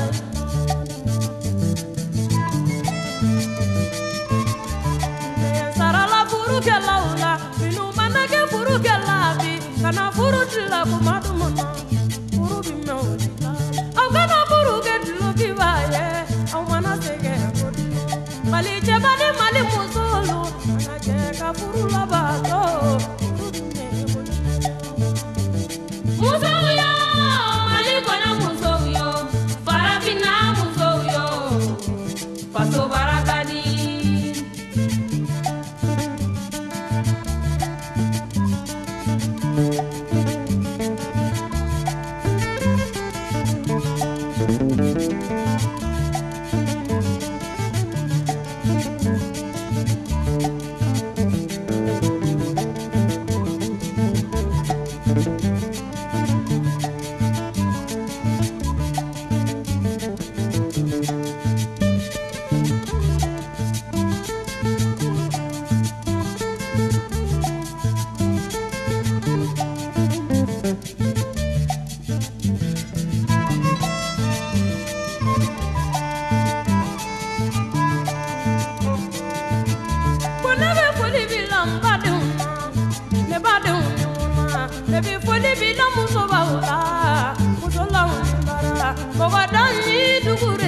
other. you ebi foli bi la muso b'aw la muso la wusulara mɔgɔ ni dugu.